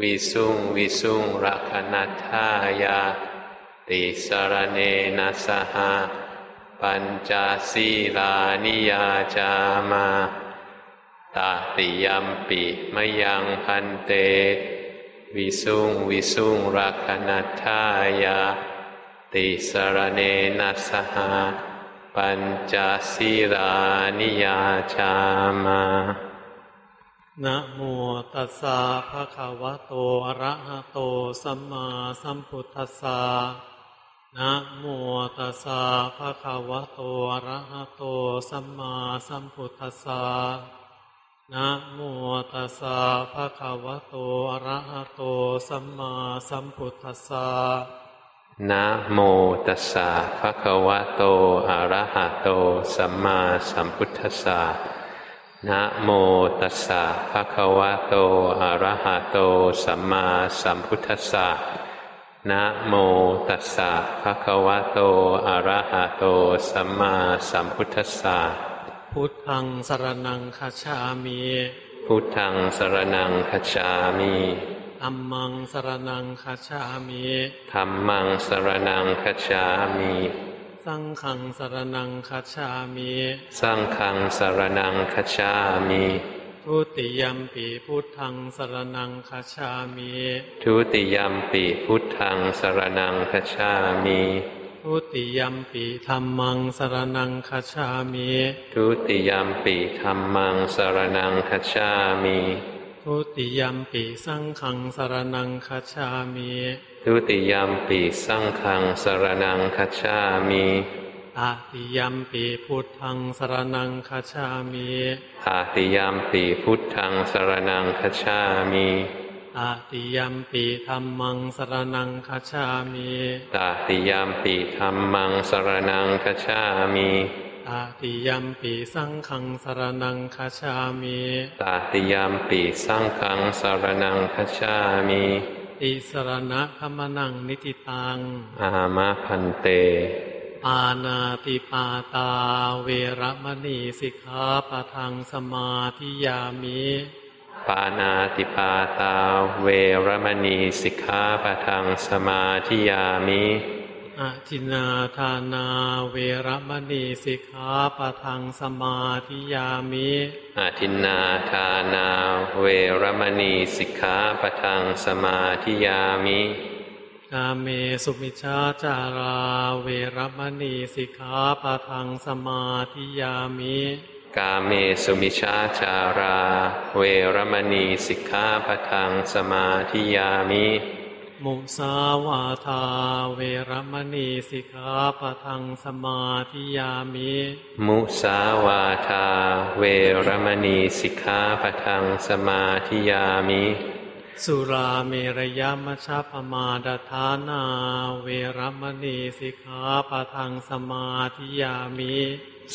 วิสุงวิสุงรักนัทายา ติสารเนนัสหะปัญจศีลานิยาจามาตาติยมปิมายังพันเต วิสุงวิสุงรักนัทายา ติสารเนนัสหะ ปัญจศีลานิยาชามานะโมตัสสะภะคะวะโตอะระหะโตสัมมาสัมพุทธัสสะนะโมตัสสะภะคะวะโตอะระหะโตสัมมาสัมพุทธัสสะนะโมตัสสะภะคะวะโตอะระหะโตสัมมาสัมพุทธัสสะ นะโมตัสสะภะคะวะโต อะระหะโต สัมมาสัมพุทธัสสะนะโมตัสสะภะคะวะโต อะระหะโต สัมมาสัมพุทธัสสะนะโมตัสสะภะคะวะโต อะระหะโต สัมมาสัมพุทธัสสะพุทธังสรนังคาชามิ พุทธังสรนังคาชามิ ธรรมังสรนังคาชามิธรรมังสรนังคาชามิสังขังสารนังคาชามิสังขังสารนังคาชามิทุติยมปีพุทธังสารนังคาชามิทุติยมปีพุทธังสารนังคาชามิทุติยมปีธรรมังสารนังคาชามิทุติยมปีธรรมังสารนังคาชามิ ทุติยมปีสังขังสารนังคาชามิทุติยมปีสังขังสารนังคาชามิอาติยมปีพุทธังสารนังคาชามิอาติยมปีพุทธังสารนังคาชามิอาติยมปีธรรมังสารนังคาชามิอาติยมปีธรรมังสารนังคาชามิ อาติยมปีสังขังสารนังคาชามิตาติยมปีสังขังสารนังคาชามิติสรณะธรรมนังนิติตัง อามะพันเตอานาติปาตาเวรมณีสิกขาปะทังสมาธิยามิปานาติปาตาเวรมณีสิกขาปะทังสมาธิยามิ อทินาทานาเวรมณีสิกขาปะทังสมาธิยามิอทินาทานาเวรมณีสิกขาปะทังสมาธิยามิกาเมสุมิชาจาราเวรมณีสิกขาปะทังสมาธิยามิกาเมสุมิชาจารา เวรมณีสิกขาปะทังสมาธิยามิ มุสาวาทาเวรมณีสิกขาปะทังสมาธิยามิ มุสาวาทาเวรมณีสิกขาปะทังสมาธิยามิ สุราเมรยมชาปมาดทานา เวรมณีสิกขาปะทังสมาธิยามิ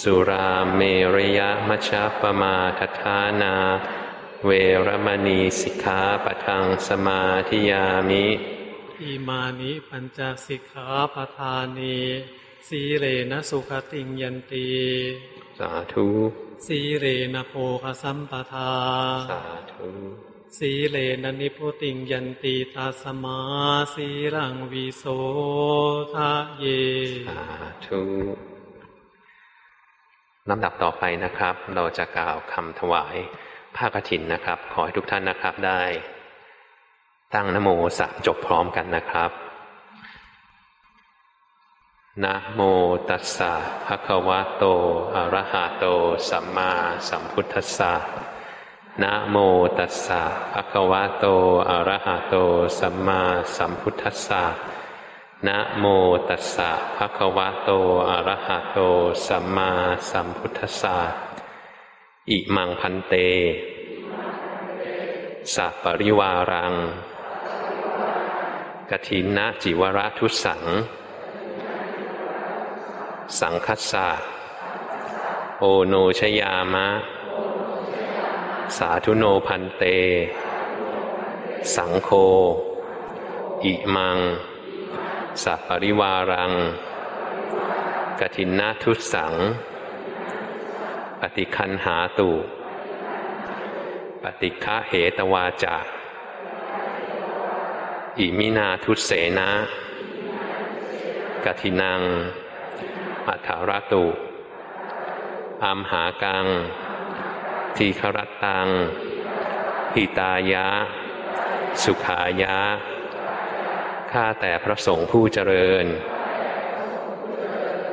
สุราเมรยมชาปมาทธานาเเวรมณีสิกขาปะทังสมาธิยามิ อิมานิปัญจสิกขาปทานีสีเรนะสุขติงยันตีสาธุสีเรนะโภคสัมปทา สาธุสีเลนะนิพุติงยันตีตาสมาสีรังวิโสทะเย สาธุลำดับต่อไปนะครับ เราจะกล่าวคำถวายผ้ากฐินนะครับ ขอให้ทุกท่านนะครับได้ ตั้งนโมสามจบพร้อมกันนะครับนะโมตัสสะภะคะวะโต อะระหะโต สัมมาสัมพุทธัสสะนะโมตัสสะภะคะวะโต อะระหะโต สัมมาสัมพุทธัสสะนะโมตัสสะภะคะวะโต อะระหะโต สัมมาสัมพุทธัสสะอิมังพันเต สัปริวารัง กถินนะจิวรทุสัง สังคัสสะโอโนชยามะ สาธุโนพันเต สังโฆอิมัง สัปปริวารัง กถินนาทุสัง ปฏิคันหาตุ ปฏิฆะเหตวาจา อิมินาทุเสนะกถินัง อัฐารตุอัมหากัง ทีครัตตัง หิตายะ สุขายะ ข้าแต่พระสงฆ์ผู้เจริญ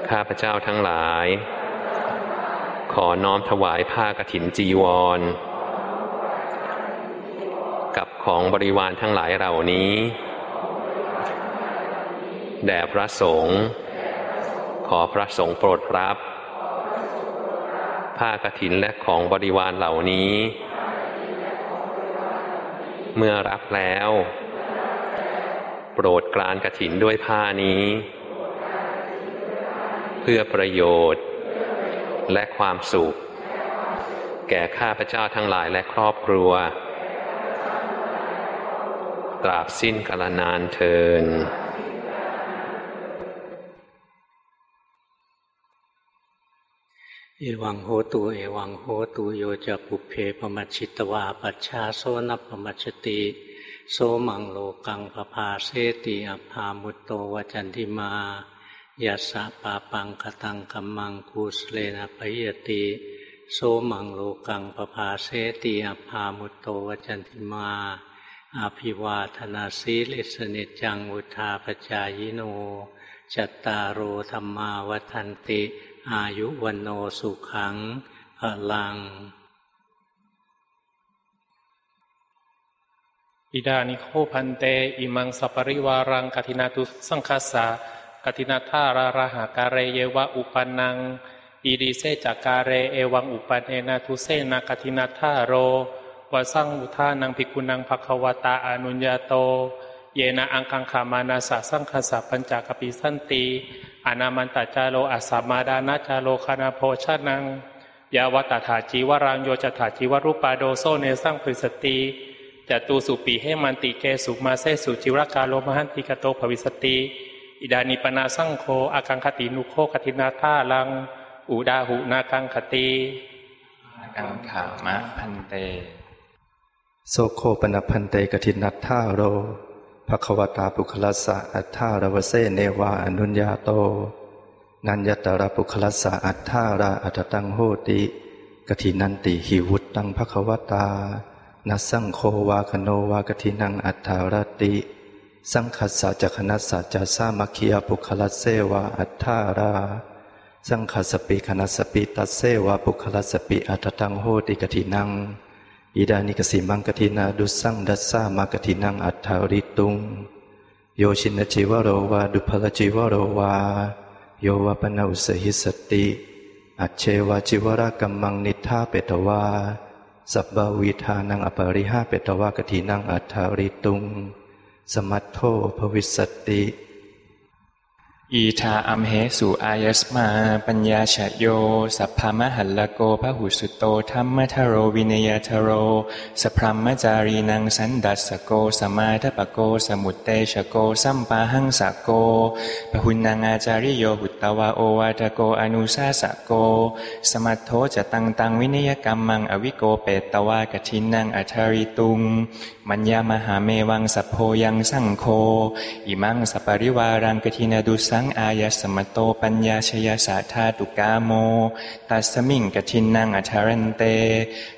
ข้าพระเจ้าทั้งหลาย ขอน้อมถวายผ้ากฐินจีวร ของบริวารทั้งหลายเหล่านี้แด่พระสงฆ์ขอพระสงฆ์โปรดรับ ผ้ากฐินและของบริวารเหล่านี้ เมื่อรับแล้ว โปรดกรานกฐินด้วยผ้านี้ เพื่อประโยชน์ และความสุข แก่ข้าพเจ้าทั้งหลายและครอบครัว ตราบสิ้นกาลนานเทินเอวังโหตุเอวังโหตุโยจะปุเพปมัชิตวาปัชชาโซนัปมัชติ โสมังโลกังปภาเสติอภามุตโตวจันติมายัสสะปาปังคตังกัมมังกุสเลนะปยติ โสมังโลกังปภาเสติอภามุตโตวจันติมา อาภิวาธนาสีลิสนิจังวุธาปจายโน จัตตารโอธรรมาวันติ อายุวันโนสุขังพลัง อิทานิโข ภันเต อิมัง สะปะริวารังกะฐินะทุสสัง สังฆัสสะกะฐินัตถาราระหะกาเลเยวะอุปปันนังอีทิเส จะ กาเล เอวังอุปปันเนนะ ทุสเสนะ กะฐินัตถาโร วัสสัง วุตถานังภิกขูนัง ภะคะวะตา อะนุญญาโต เยนะอากังขะมานัสสะสังฆัสสะปัญจะ กัปปิสสันติ อะนามันตะจาโร อะสะมาทานะจาโร คะณะโภชะนังยาวะทัตถะจีวะรังโย จะ ตัตถะ จีวะรุปปาโท โส เนสัง ภะวิสสะติจะตูสุปิ เหมันติเกสุมาเสสุจีวะระกาโล มะหันตีกะโต ภะวิสสะติอิทานิ ปะนะ สังโฆอากังขะตินุโข กะฐินัตถารัง อุทาหุนากังขะติอากังขามะ ภันเต โสโขปะนะ ภันเตกะฐินัตถาโร ภะคะวะตาปุคคะลัสสะอัตถาระวะเสเนวะ อะนุญญาโต นาญญัตระปุคคะลัสสะอัตถาราอัตถะตังโหติกทินันติหิวุตตังภควตานัสังโควาคโนวากทินังอัฏฐารติ สังคัสสะจักขนัสสะจาสามัคคียปุคลัสเสวาอัฏฐารา สังคัสปิคนัสปิตัสเสวาปุคลัสปิอัตตังโหติกทินัง อิดานิกสิมังกทินาดุสังดัสสามากทินังอัฏฐาริตุง โยชินจิวโรวาดุพลจิวโรวา โย วะ ปะนะ อุสสะหิสสะติ อัชเชวะ จีวะระกัมมังนิฏฐาเปตวาสัพพะวิธานัง อะปะริหาเปตวากะฐินังอัตถะริตุง สะมัตโถ ภะวิสสะติ อิธะ อัมเหสุอายัสมา ปัญญาชะโย สัพพะมะหัลละโก พะหุสสุโตธัมมะธะโรวินะยะธะโร สะพรัหมะจารีนังสันทัสสะโก สะมาทะปะโก สมุตเตชโก สัมปาหังสโกปหุนังอาจาริโยหุตตวาโอวาทโกอนุสาสโก สมัทโธจะตังตังวินยกรรมังอวิโกเปตตวากทินังอัทาริตุง มัญญามหาเมวังสัพโพยังสังโค อิมังสัปริวารังกทินาดุสังอายสมโตปัญญาชยสาธาตุกาโม ตัสมิงกทินนางอัทรันเต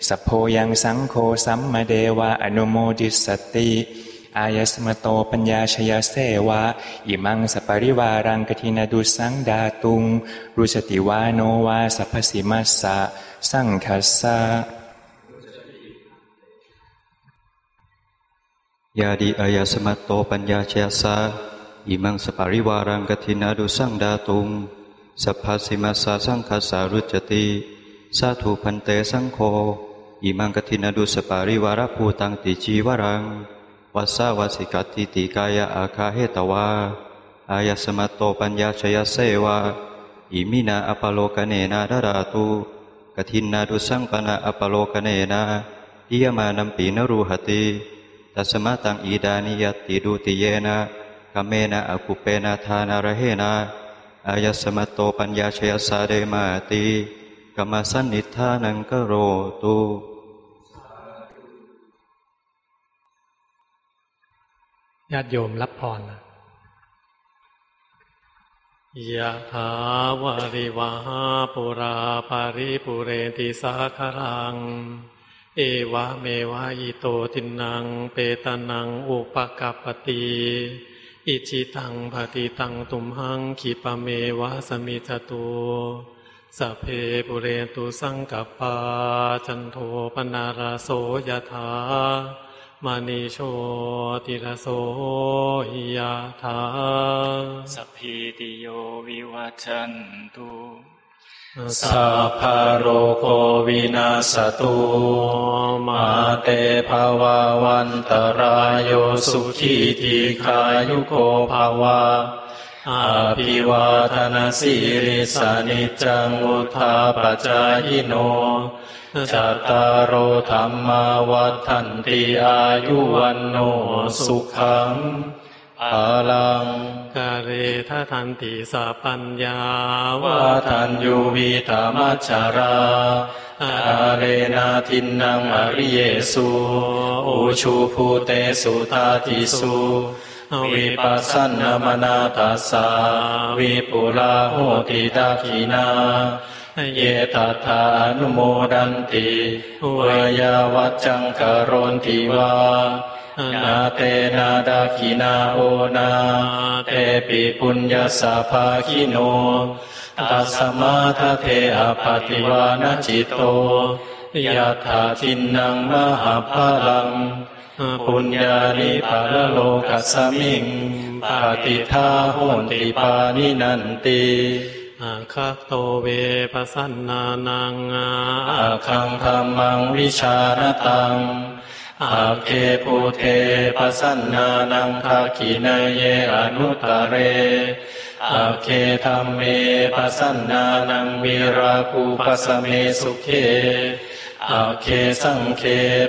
สโพยังสังโฆสัมมาเดวะอนุโมดิสติอายสมโตปัญญาชยเสวะ อิมังสปริวารังกทินาดุสังดาตุง รุชติวาโนวาสัพสิมัสสะ สังคัสสะยาดีอายสมโตปัญญาชยสา อิมังสปาริวารังกทินาดุสังดาตุงสัพพสิมาสาสังคาสารุจติสาธุพันเตสังโฆอิมังกทินาดุสปาริวาระภูตังติจีวรังวัสสาวสิกติติกายาอาคาเหตวาอายสมัตโตปัญญาชยเสวาอิมินาอปโลกเนนาดาราตุกทินนาดุสังปนาอปโลกเนนาอิยมานัมปีนรูหติตัสมาตังอีดานิยติดูติเยนะ กเมนะอกุเปนะทานาระเหนะอายสมโตปัญญาเชยสาเดมาติกรรมสันนิทานังกโรตุญาติโยมรับพรยะถาวาริวาปุราปาริปุเรติสาคารัง เอวะเมวะอิโตตินัง เปตานัง อุปกัปปติ อิชิตังภติตังตุมหังขีปเมวะสมิจตุสัพเพปุเรตุสังกัปปาจันโทปนาราโสยถามณีโชติรโสยาถาสัพพิติโยวิวัชันตุ สัพพโรโควินาสตุมาเตภวาวันตรายโยสุขีทีขายุโกภาวาอาภิวาทนาสิริสานิจังุทาปจายโนจัตตารโอธรรมาวัฏันติอายุวันโนสุขัง อาลังกาเรทะทันติสัปัญญาวาทันยูวิธามัจาราอาเรนาทินนังอริเยสุอุชูภูเตสุตาติสุวิปัสสนามนาตัสสาวิปุลาโหติตาขีนาเยตัทานุโมดันติเวยาวัจจังกรณติวา นาเตนาดาคินาโอนาเตปิปุญญาสาภาคิโนตัสมาทเทอปฏิวานจิตโตยะถาทินนังมหาภาลัง ปุญญาลิภาลโลกัสมิงปฏิทาโหนติปานินันติอาคัโตเวปสันนานังอาคังธรรมังวิชารตัง อาเคปุเทปสันนานังคาคินเยอนุตตเรอัคเคธัมเมปสันนานังวิราคูปสเมสุเข อัคเคสังเฆ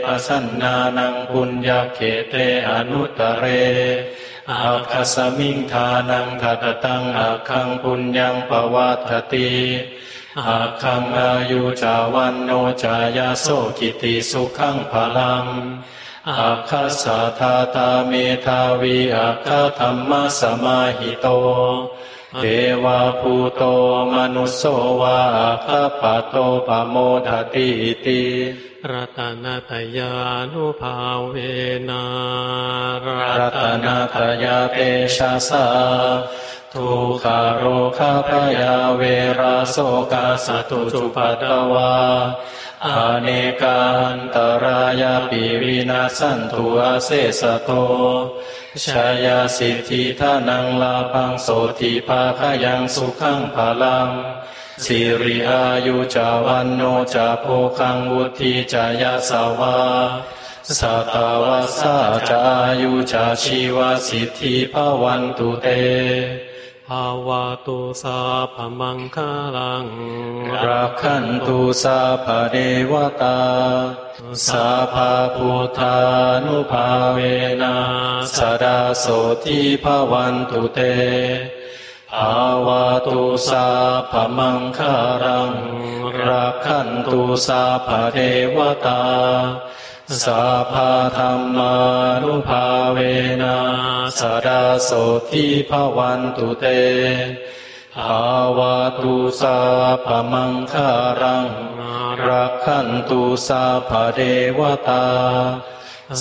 ปสันนานังปุญญักเขตเตอนุตตเรอัคคัสมิงทานังททตังอัคคังปุญญังปวัฑฒติ อัคคังอายุจะ วัณโณ จะ ยโสกิตติสุขังพลังอาคาสาธาตาเมทาวีอาคาธรรมสมาหิโต เทวาภูโตมนุสโสวาอาคาปโตปโมทติติรัตนาตยานุภาเวนารัตนาตยาเตชะสา ทุขาโรคาพยาเวราโสกาสตุจุปัตวาอเนกันตรายาปิวินาสันตุอาเสสโตชายาสิทธิทานังลาพังโสติภาคยังสุขังพลังสิริอายุจาวันโนจาโพคังวุธิจายาสาวาสัตวาสาจายุจาชีวสิทธิภวันตุเต ภาวะตุสาพมังคลังรักขันตุสาภเดวตาสาภาพุทธานุภาเวนะสดาโสทิภวันตุเตภาวะตุสาพมังคารังรักขันตุสาภเทวตา สัพพะธรรมานุภาเวนะสดาโสทิภวันตุเตภาวะตุสาพมังคารัง รักขันตุสาภเทวตา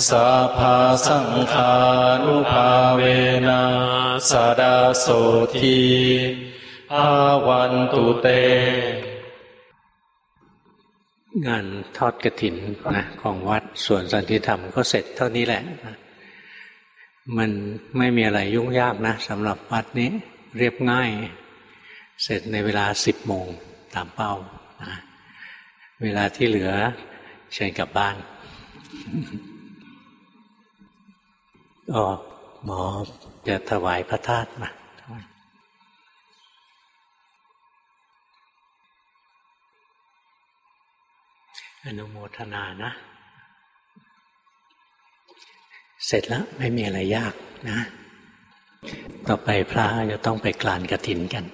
สัพพะสังฆานุภาเวนะสดาโสทีอาวันตุเต งานทอดกระถินนะของวัดส่วนสันติธรรมก็เสร็จเท่านี้แหละ มันไม่มีอะไรยุ่งยากนะสำหรับวัดนี้เรียบง่าย เสร็จในเวลาสิบโมงตามเป้านะเวลาที่เหลือเชิญกลับบ้านอ๋อหมอจะถวายพระธาตุมา อนุโมทนานะ เสร็จแล้วไม่มีอะไรยากนะ ต่อไปพระจะต้องไปกลานกระถินกัน